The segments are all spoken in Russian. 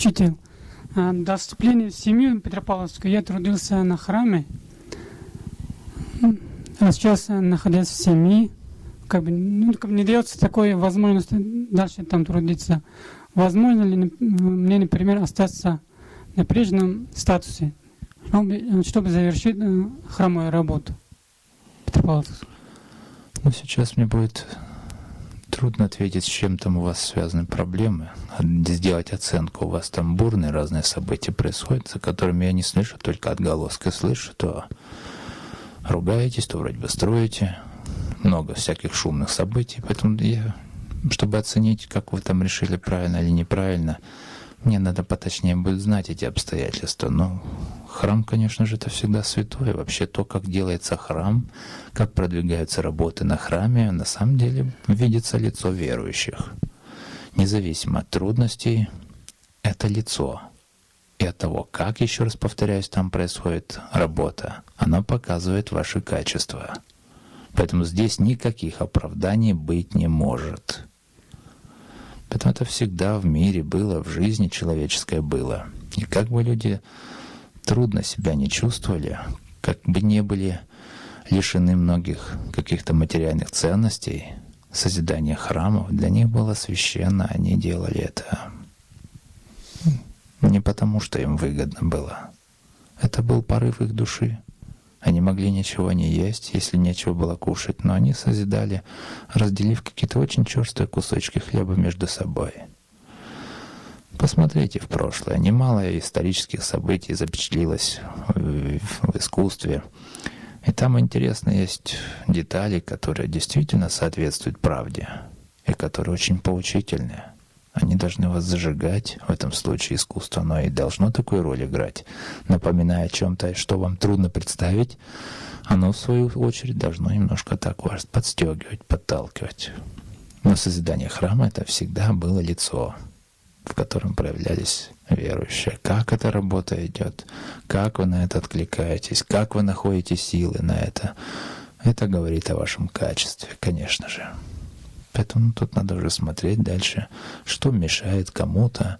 Учитель, а, до вступления в семью Петропавловскую я трудился на храме. А сейчас, находясь в семье, как бы, ну, как бы не дается такой возможности дальше там трудиться. Возможно ли мне, например, остаться на прежнем статусе, чтобы, чтобы завершить э, храмовую работу? Петропавловск. Ну, сейчас мне будет трудно ответить, с чем там у вас связаны проблемы, а сделать оценку. У вас там бурные разные события происходят, за которыми я не слышу, только отголоски слышу, то ругаетесь, то вроде бы строите. Много всяких шумных событий, поэтому я, чтобы оценить, как вы там решили правильно или неправильно, мне надо поточнее будет знать эти обстоятельства. Но храм, конечно же, это всегда святое. Вообще то, как делается храм, как продвигаются работы на храме, на самом деле видится лицо верующих. Независимо от трудностей, это лицо. И от того, как, еще раз повторяюсь, там происходит работа, она показывает ваши качества. Поэтому здесь никаких оправданий быть не может. Поэтому это всегда в мире было, в жизни человеческой было. И как бы люди трудно себя не чувствовали, как бы не были лишены многих каких-то материальных ценностей, созидание храмов для них было священно, они делали это не потому, что им выгодно было. Это был порыв их души. Они могли ничего не есть, если нечего было кушать, но они созидали, разделив какие-то очень черствые кусочки хлеба между собой. Посмотрите в прошлое. Немало исторических событий запечатлилось в искусстве. И там интересно есть детали, которые действительно соответствуют правде и которые очень поучительные. Они должны вас зажигать. В этом случае искусство, оно и должно такую роль играть. Напоминая о чем-то, что вам трудно представить, оно, в свою очередь, должно немножко так вас подстегивать, подталкивать. Но созидание храма — это всегда было лицо, в котором проявлялись верующие. Как эта работа идет, как вы на это откликаетесь, как вы находите силы на это. Это говорит о вашем качестве, конечно же. Поэтому тут надо уже смотреть дальше, что мешает кому-то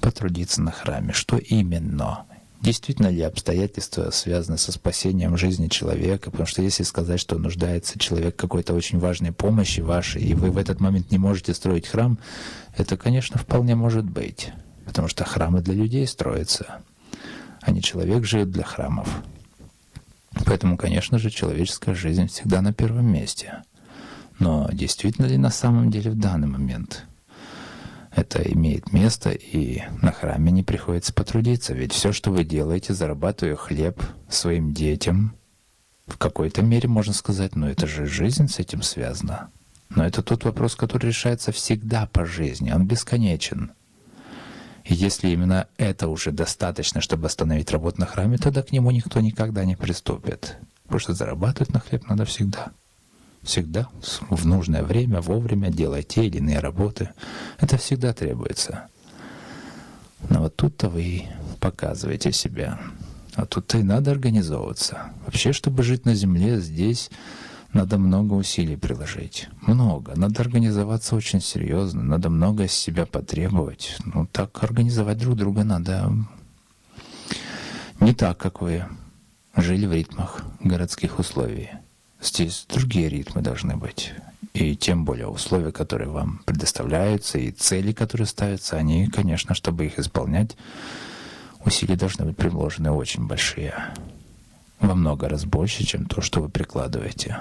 потрудиться на храме, что именно. Действительно ли обстоятельства связаны со спасением жизни человека? Потому что если сказать, что нуждается человек какой-то очень важной помощи вашей, и вы в этот момент не можете строить храм, это, конечно, вполне может быть. Потому что храмы для людей строятся, а не человек живет для храмов. Поэтому, конечно же, человеческая жизнь всегда на первом месте. Но действительно ли на самом деле в данный момент это имеет место, и на храме не приходится потрудиться? Ведь все, что вы делаете, зарабатывая хлеб своим детям, в какой-то мере можно сказать, ну это же жизнь с этим связана. Но это тот вопрос, который решается всегда по жизни, он бесконечен. И если именно это уже достаточно, чтобы остановить работу на храме, тогда к нему никто никогда не приступит. Потому что зарабатывать на хлеб надо всегда. Всегда в нужное время, вовремя делать те или иные работы. Это всегда требуется. Но вот тут-то вы показываете себя. А тут-то и надо организовываться. Вообще, чтобы жить на земле, здесь надо много усилий приложить. Много. Надо организоваться очень серьезно. Надо много из себя потребовать. Ну, так организовать друг друга надо не так, как вы жили в ритмах городских условий. Здесь другие ритмы должны быть. И тем более условия, которые вам предоставляются, и цели, которые ставятся, они, конечно, чтобы их исполнять, усилия должны быть приложены очень большие. Во много раз больше, чем то, что вы прикладываете.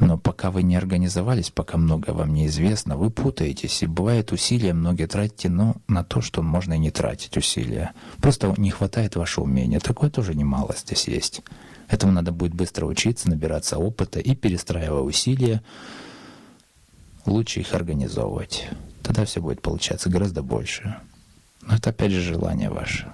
Но пока вы не организовались, пока многое вам неизвестно, вы путаетесь, и бывает усилия многие тратите ну, на то, что можно и не тратить усилия. Просто не хватает вашего умения. Такое тоже немало здесь есть. Этому надо будет быстро учиться, набираться опыта и, перестраивая усилия, лучше их организовывать. Тогда все будет получаться гораздо больше. Но это опять же желание ваше.